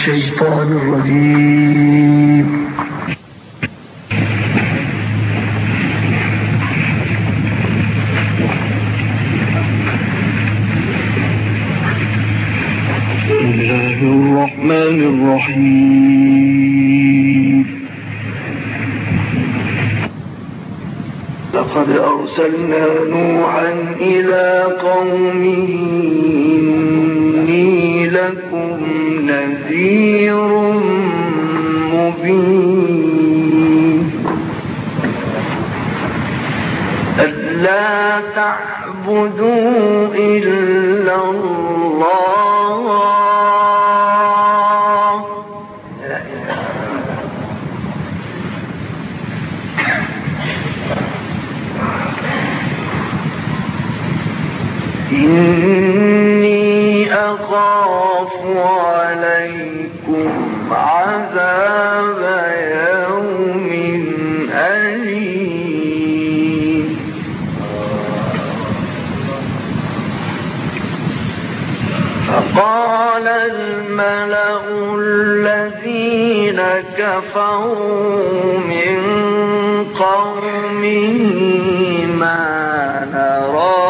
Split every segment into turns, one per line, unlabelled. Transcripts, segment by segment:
الشيطان الرجيم. بسم الله الرحمن الرحيم. لقد أرسلنا نوحا إلى قومه نذير مبين. ألا تعبدوا إلا فقال الملأ الذين كفروا من قومه ما نراك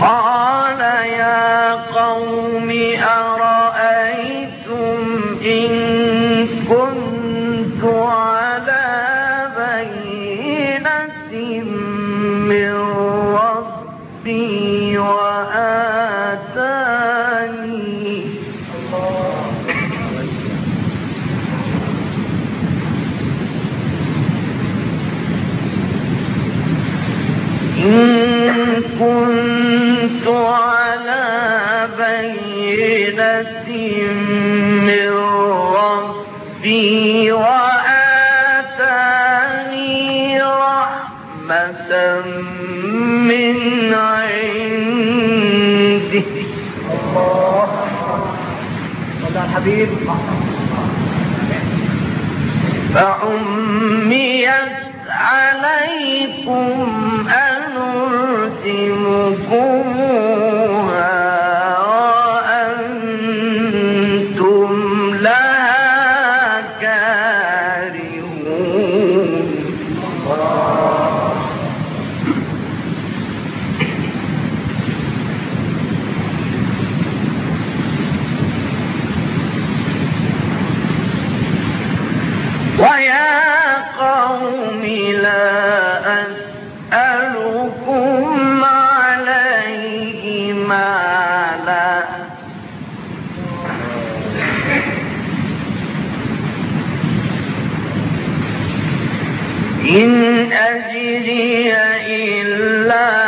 قال يا قوم أرأيتم إن من عنده. فعميت عليكم أنلزمكموها إن أجري إلا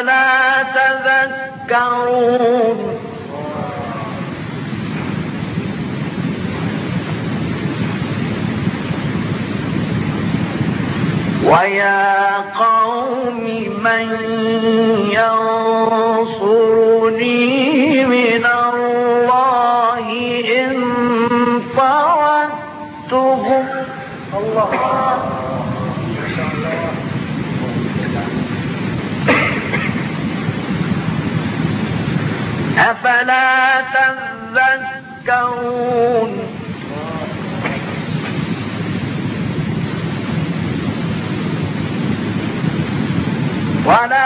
أفلا تذكرون؟ ويا قوم من ينصرني من أفلا تذكرون ولا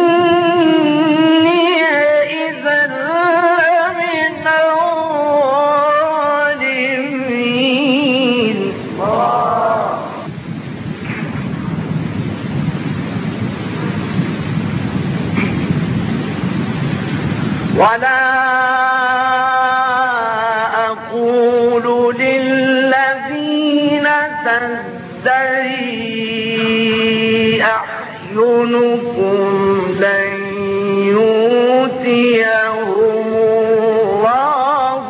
ولا أقول للذين تزدري أحينكم لن يؤتيهم الله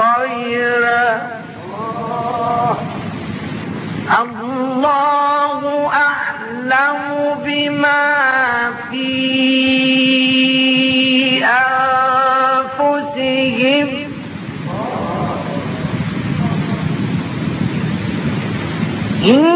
خيرا. الله أعلم بما فيه لیے ان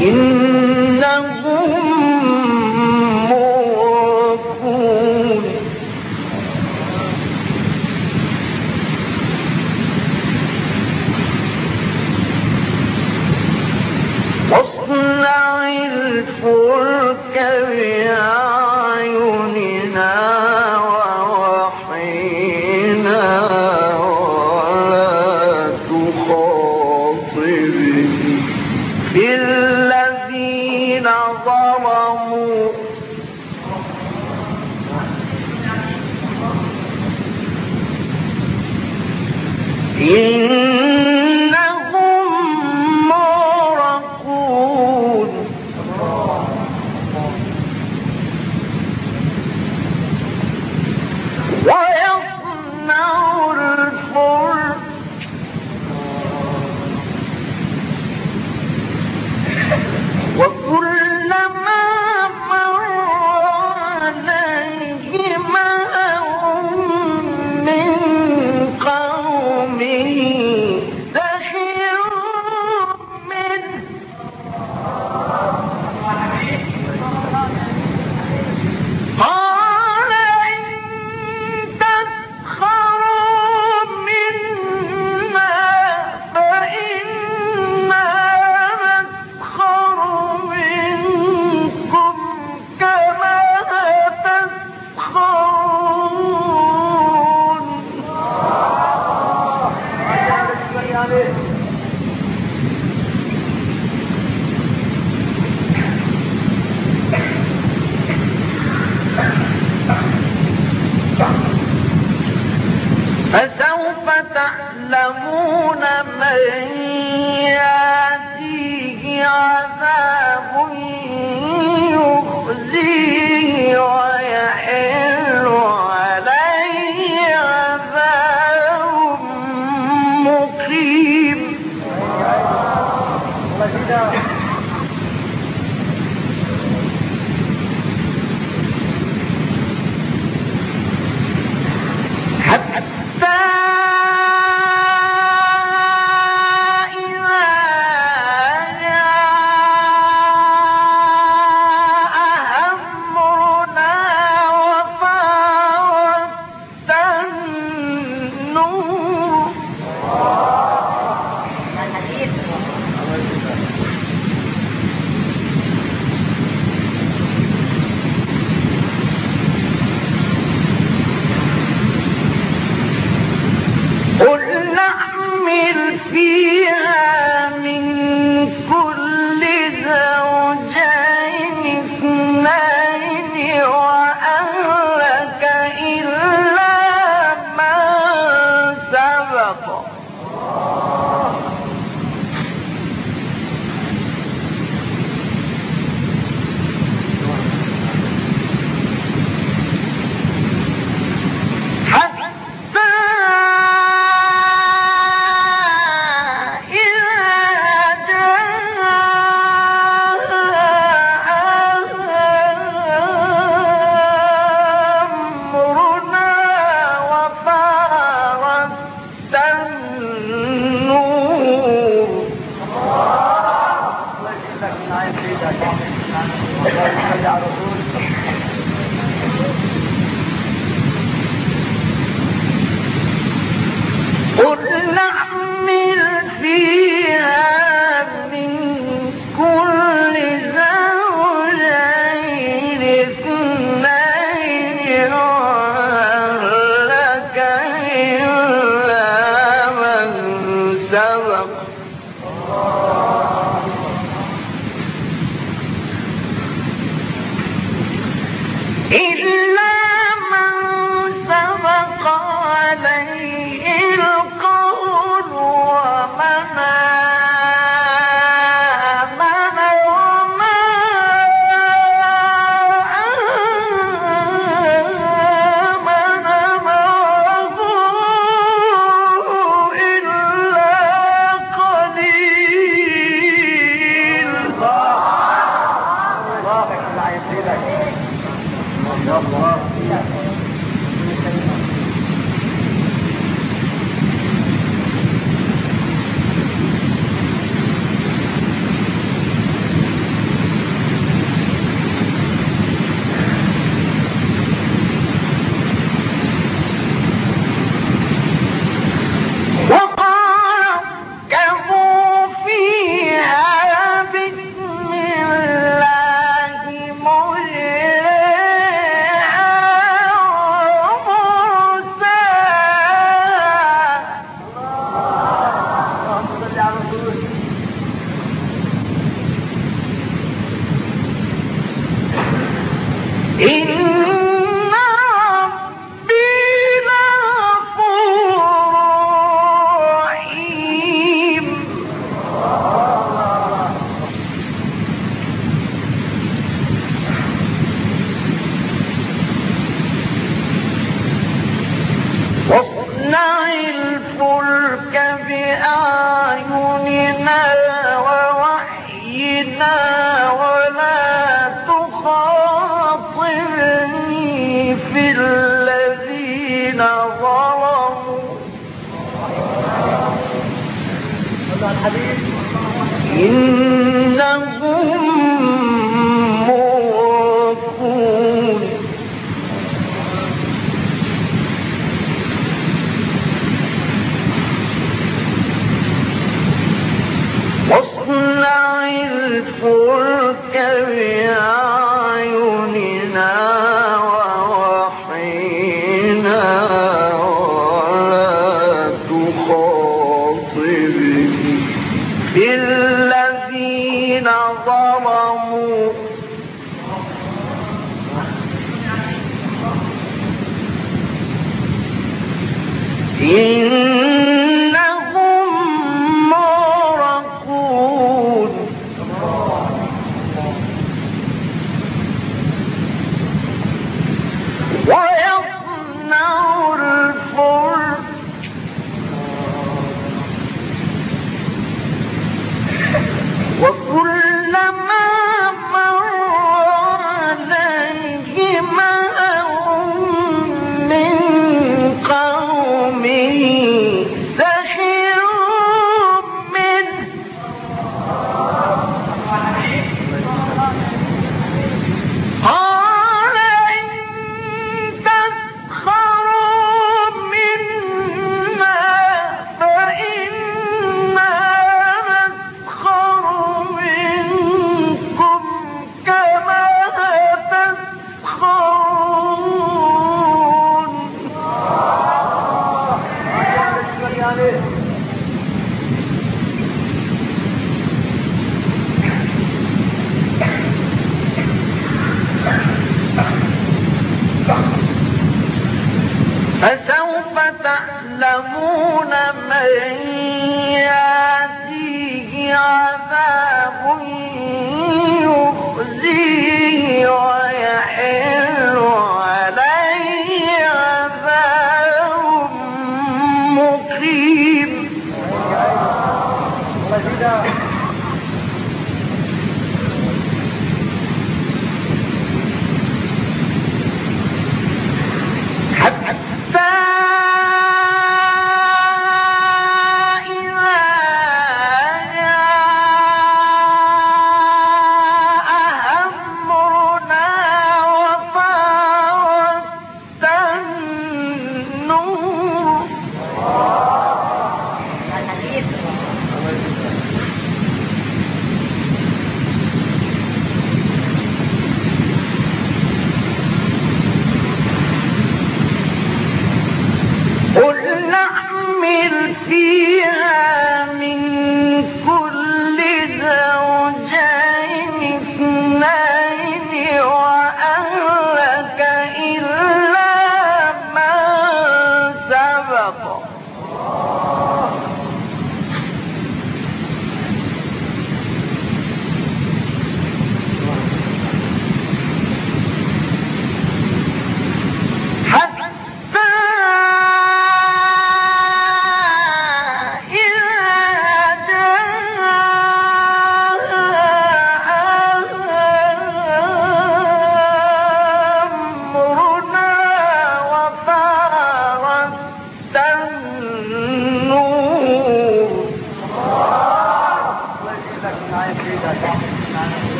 إنهم ظلموا إنهم مغرقون واصنع الفلك بأعيننا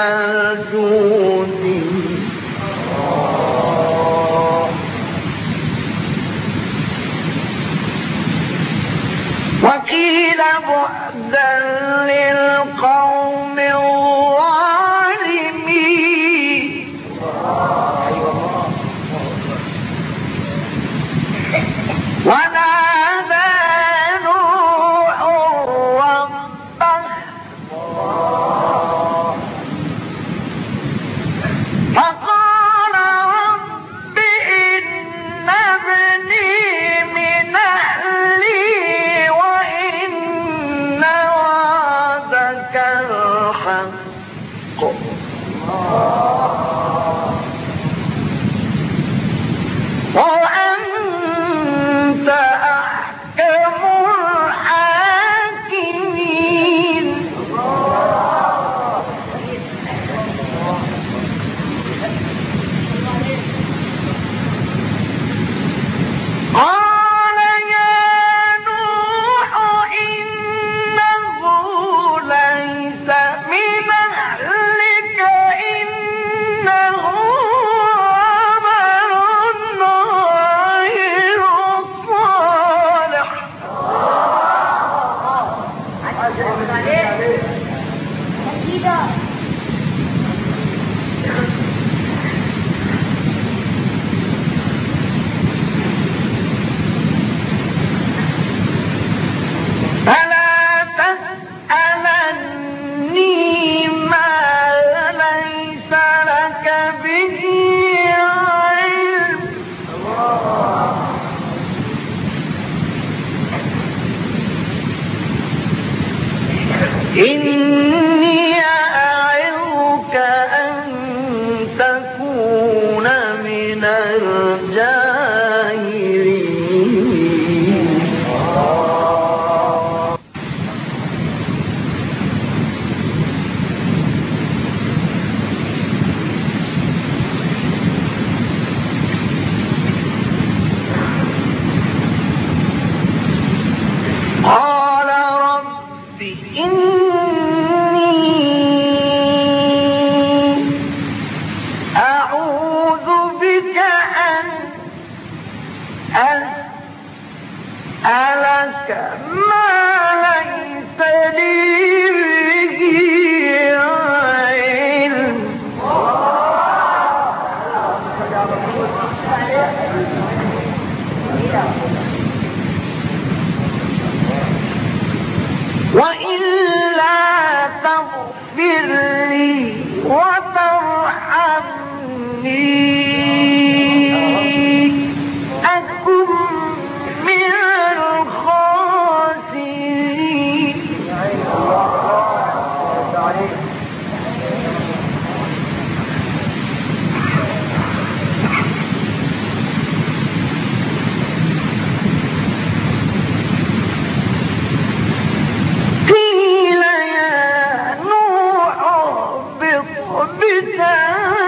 على
ಸಾ